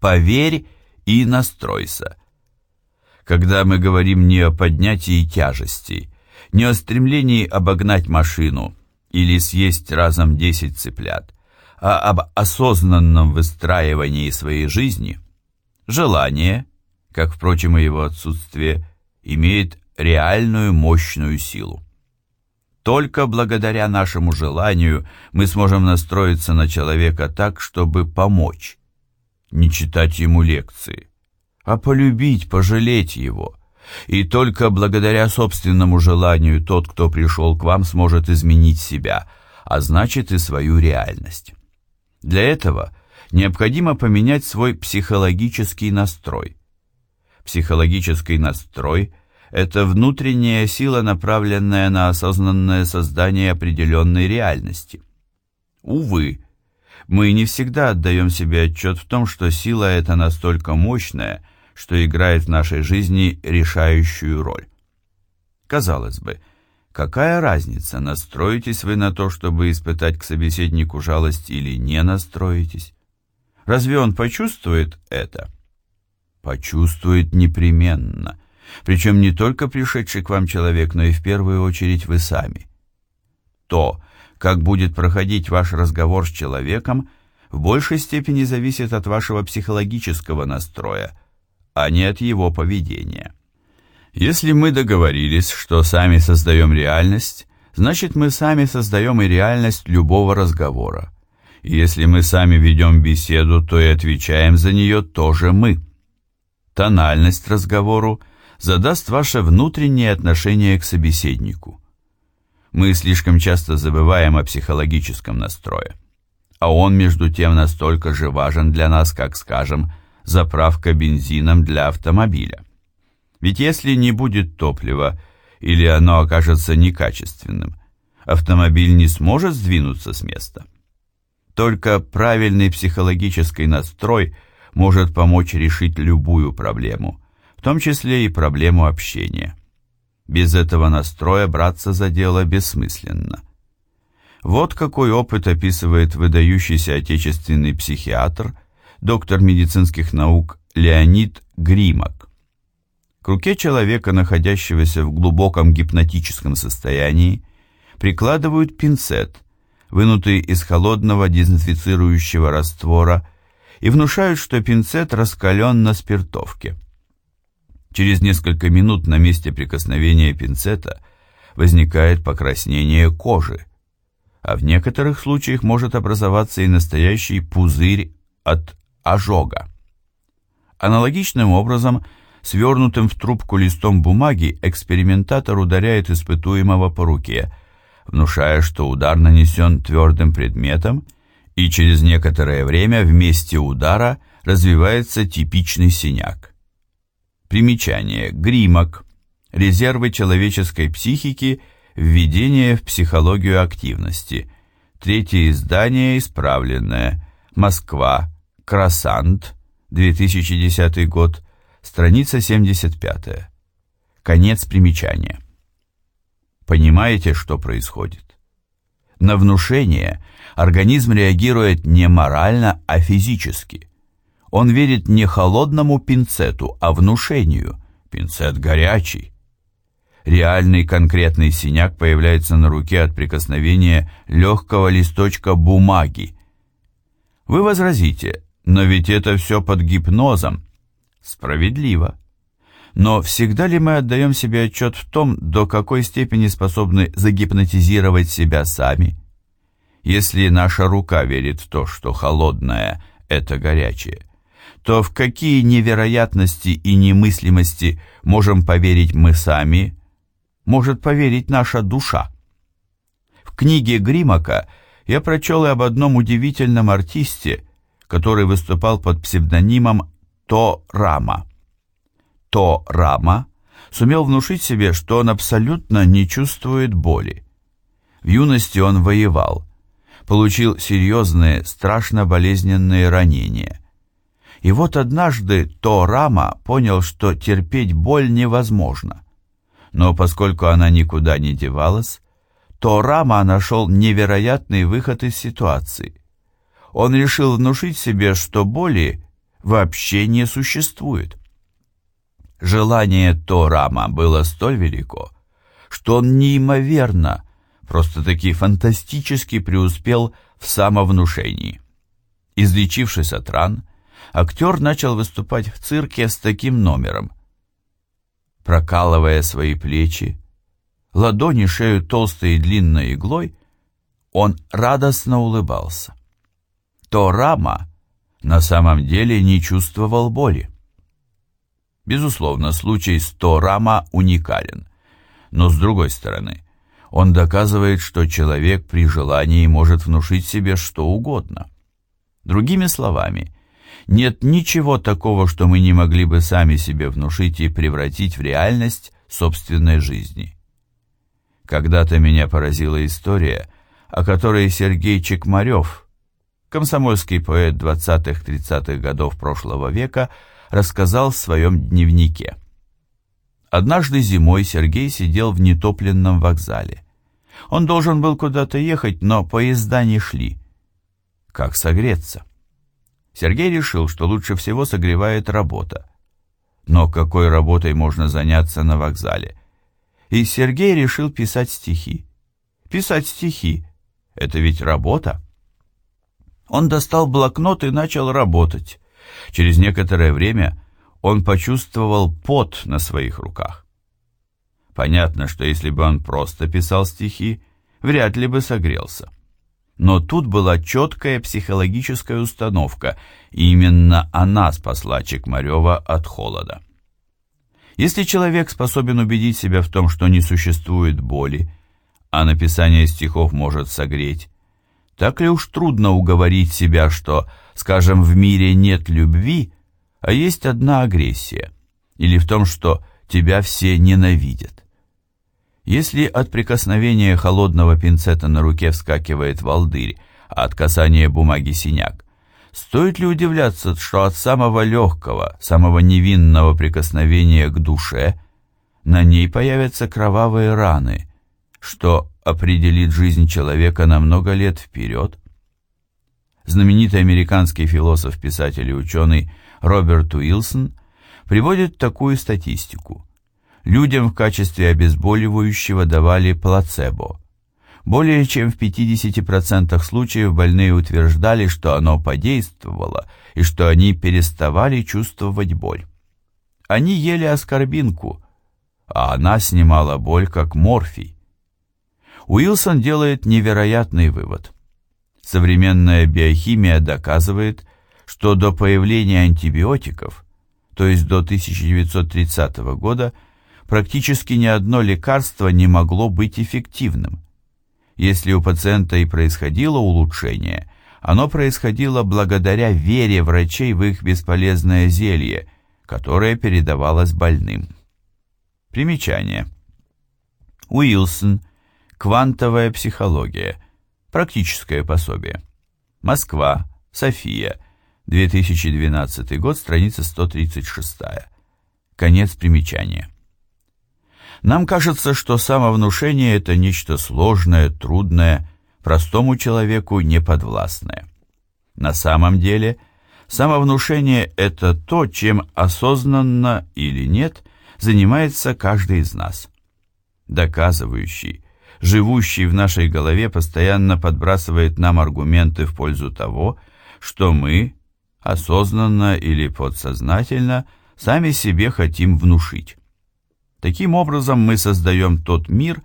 «поверь и настройся». Когда мы говорим не о поднятии тяжестей, не о стремлении обогнать машину или съесть разом 10 цыплят, а об осознанном выстраивании своей жизни, желание, как, впрочем, и его отсутствие, имеет реальную мощную силу. Только благодаря нашему желанию мы сможем настроиться на человека так, чтобы помочь, не читать ему лекции, а полюбить, пожалеть его. И только благодаря собственному желанию тот, кто пришел к вам, сможет изменить себя, а значит и свою реальность. Для этого необходимо поменять свой психологический настрой. Психологический настрой – это внутренняя сила, направленная на осознанное создание определенной реальности. Увы, мы не всегда отдаем себе отчет в том, что сила эта настолько мощная, что играет в нашей жизни решающую роль. Казалось бы, какая разница, настроитесь вы на то, чтобы испытать к собеседнику жалость или не настроитесь? Разве он почувствует это? Почувствует непременно – причем не только пришедший к вам человек, но и в первую очередь вы сами. То, как будет проходить ваш разговор с человеком, в большей степени зависит от вашего психологического настроя, а не от его поведения. Если мы договорились, что сами создаем реальность, значит мы сами создаем и реальность любого разговора. И если мы сами ведем беседу, то и отвечаем за нее тоже мы. Тональность разговору – задаст ваше внутреннее отношение к собеседнику. Мы слишком часто забываем о психологическом настрое. А он, между тем, настолько же важен для нас, как, скажем, заправка бензином для автомобиля. Ведь если не будет топлива, или оно окажется некачественным, автомобиль не сможет сдвинуться с места. Только правильный психологический настрой может помочь решить любую проблему – в том числе и проблему общения. Без этого настроя браться за дело бессмысленно. Вот какой опыт описывает выдающийся отечественный психиатр, доктор медицинских наук Леонид Гримак. К руке человека, находящегося в глубоком гипнотическом состоянии, прикладывают пинцет, вынутый из холодного дезинфицирующего раствора, и внушают, что пинцет раскален на спиртовке. Через несколько минут на месте прикосновения пинцета возникает покраснение кожи, а в некоторых случаях может образоваться и настоящий пузырь от ожога. Аналогичным образом, свернутым в трубку листом бумаги, экспериментатор ударяет испытуемого по руке, внушая, что удар нанесен твердым предметом, и через некоторое время в месте удара развивается типичный синяк. Примечание. Гримок. Резервы человеческой психики. Введение в психологию активности. Третье издание исправленное. Москва. Красант. 2010 год. Страница 75. Конец примечания. Понимаете, что происходит? На внушение организм реагирует не морально, а физически – он верит не холодному пинцету, а внушению. Пинцет горячий. Реальный конкретный синяк появляется на руке от прикосновения легкого листочка бумаги. Вы возразите, но ведь это все под гипнозом. Справедливо. Но всегда ли мы отдаем себе отчет в том, до какой степени способны загипнотизировать себя сами? Если наша рука верит в то, что холодное – это горячее, то в какие невероятности и немыслимости можем поверить мы сами, может поверить наша душа. В книге Гримака я прочел и об одном удивительном артисте, который выступал под псевдонимом То Рама. То Рама сумел внушить себе, что он абсолютно не чувствует боли. В юности он воевал, получил серьезные, страшно болезненные ранения – и вот однажды То Рама понял, что терпеть боль невозможно. Но поскольку она никуда не девалась, то Рама нашел невероятный выход из ситуации. Он решил внушить себе, что боли вообще не существует. Желание Торама было столь велико, что он неимоверно, просто-таки фантастически преуспел в самовнушении. Излечившись от ран, актер начал выступать в цирке с таким номером. Прокалывая свои плечи, ладони шею толстой и длинной иглой, он радостно улыбался. То Рама на самом деле не чувствовал боли. Безусловно, случай с Торама уникален, но с другой стороны, он доказывает, что человек при желании может внушить себе что угодно. Другими словами, нет ничего такого, что мы не могли бы сами себе внушить и превратить в реальность собственной жизни. Когда-то меня поразила история, о которой Сергей Чекмарев, комсомольский поэт 20-30-х годов прошлого века, рассказал в своем дневнике. Однажды зимой Сергей сидел в нетопленном вокзале. Он должен был куда-то ехать, но поезда не шли. Как согреться? Сергей решил, что лучше всего согревает работа. Но какой работой можно заняться на вокзале? И Сергей решил писать стихи. Писать стихи — это ведь работа. Он достал блокнот и начал работать. Через некоторое время он почувствовал пот на своих руках. Понятно, что если бы он просто писал стихи, вряд ли бы согрелся. Но тут была четкая психологическая установка, и именно она спасла Чекмарева от холода. Если человек способен убедить себя в том, что не существует боли, а написание стихов может согреть, так ли уж трудно уговорить себя, что, скажем, в мире нет любви, а есть одна агрессия, или в том, что тебя все ненавидят? Если от прикосновения холодного пинцета на руке вскакивает волдырь, а от касания бумаги синяк, стоит ли удивляться, что от самого легкого, самого невинного прикосновения к душе на ней появятся кровавые раны, что определит жизнь человека на много лет вперед? Знаменитый американский философ, писатель и ученый Роберт Уилсон приводит такую статистику. Людям в качестве обезболивающего давали плацебо. Более чем в 50% случаев больные утверждали, что оно подействовало и что они переставали чувствовать боль. Они ели аскорбинку, а она снимала боль как морфий. Уилсон делает невероятный вывод. Современная биохимия доказывает, что до появления антибиотиков, то есть до 1930 года, практически ни одно лекарство не могло быть эффективным. Если у пациента и происходило улучшение, оно происходило благодаря вере врачей в их бесполезное зелье, которое передавалось больным. Примечание. Уилсон. Квантовая психология. Практическое пособие. Москва. София. 2012 год, страница 136. Конец примечания. Нам кажется, что самовнушение – это нечто сложное, трудное, простому человеку неподвластное. На самом деле, самовнушение – это то, чем осознанно или нет занимается каждый из нас. Доказывающий, живущий в нашей голове постоянно подбрасывает нам аргументы в пользу того, что мы, осознанно или подсознательно, сами себе хотим внушить. Таким образом, мы создаем тот мир,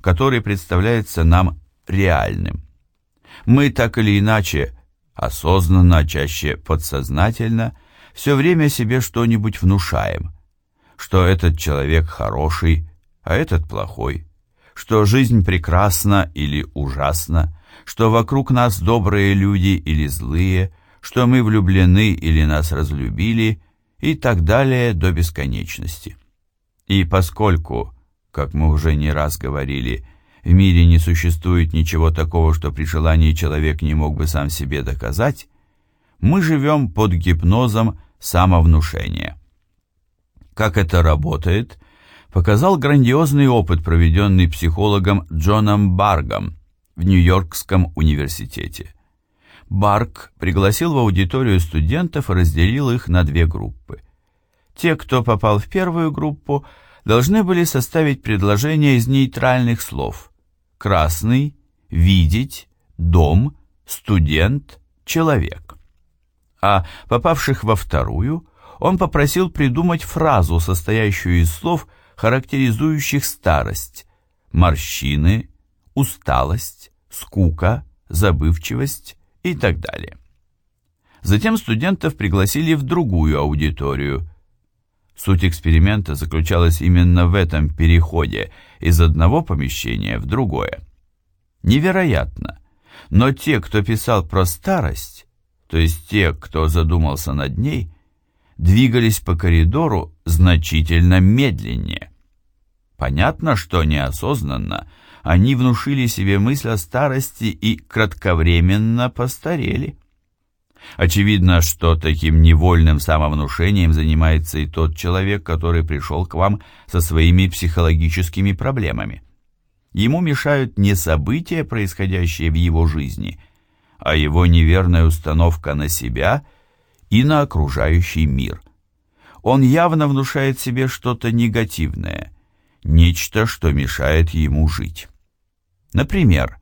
который представляется нам реальным. Мы так или иначе, осознанно, чаще подсознательно, все время себе что-нибудь внушаем, что этот человек хороший, а этот плохой, что жизнь прекрасна или ужасна, что вокруг нас добрые люди или злые, что мы влюблены или нас разлюбили. И так далее до бесконечности. И поскольку, как мы уже не раз говорили, в мире не существует ничего такого, что при желании человек не мог бы сам себе доказать, мы живем под гипнозом самовнушения. Как это работает, показал грандиозный опыт, проведенный психологом Джоном Баргом в Нью-Йоркском университете. Барк пригласил в аудиторию студентов и разделил их на две группы. Те, кто попал в первую группу, должны были составить предложение из нейтральных слов «красный», «видеть», «дом», «студент», «человек». А попавших во вторую он попросил придумать фразу, состоящую из слов, характеризующих старость, морщины, усталость, скука, забывчивость и так далее. Затем студентов пригласили в другую аудиторию. Суть эксперимента заключалась именно в этом переходе из одного помещения в другое. Невероятно, но те, кто писал про старость, то есть те, кто задумался над ней, двигались по коридору значительно медленнее. Понятно, что неосознанно они внушили себе мысль о старости и кратковременно постарели. Очевидно, что таким невольным самовнушением занимается и тот человек, который пришел к вам со своими психологическими проблемами. Ему мешают не события, происходящие в его жизни, а его неверная установка на себя и на окружающий мир. Он явно внушает себе что-то негативное, нечто, что мешает ему жить. Например,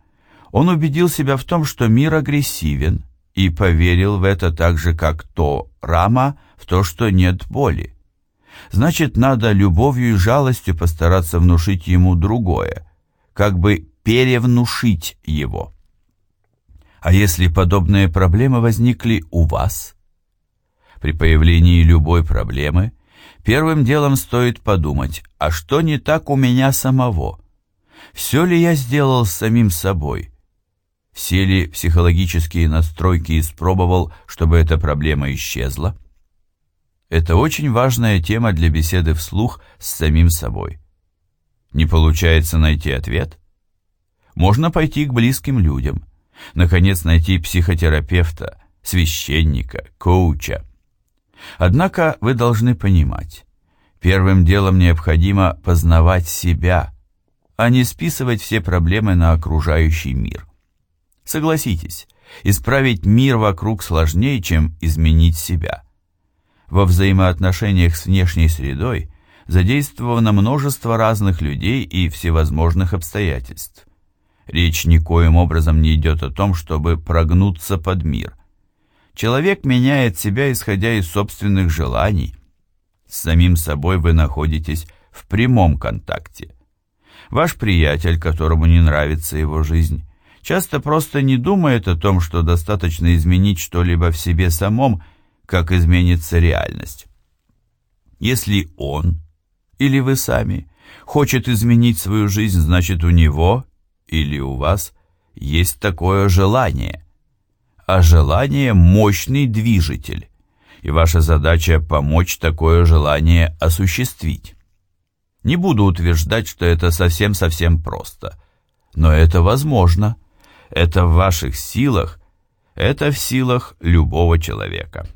он убедил себя в том, что мир агрессивен, и поверил в это так же, как то Рама в то, что нет боли. Значит, надо любовью и жалостью постараться внушить ему другое, как бы перевнушить его. А если подобные проблемы возникли у вас? При появлении любой проблемы первым делом стоит подумать, а что не так у меня самого? Все ли я сделал с самим собой? Все ли психологические настройки испробовал, чтобы эта проблема исчезла? Это очень важная тема для беседы вслух с самим собой. Не получается найти ответ? Можно пойти к близким людям, наконец найти психотерапевта, священника, коуча. Однако вы должны понимать, первым делом необходимо познавать себя – а не списывать все проблемы на окружающий мир. Согласитесь, исправить мир вокруг сложнее, чем изменить себя. Во взаимоотношениях с внешней средой задействовано множество разных людей и всевозможных обстоятельств. Речь никоим образом не идет о том, чтобы прогнуться под мир. Человек меняет себя, исходя из собственных желаний. С самим собой вы находитесь в прямом контакте. Ваш приятель, которому не нравится его жизнь, часто просто не думает о том, что достаточно изменить что-либо в себе самом, как изменится реальность. Если он или вы сами хочет изменить свою жизнь, значит у него или у вас есть такое желание. А желание – мощный движитель, и ваша задача – помочь такое желание осуществить. Не буду утверждать, что это совсем-совсем просто. Но это возможно. Это в ваших силах. Это в силах любого человека.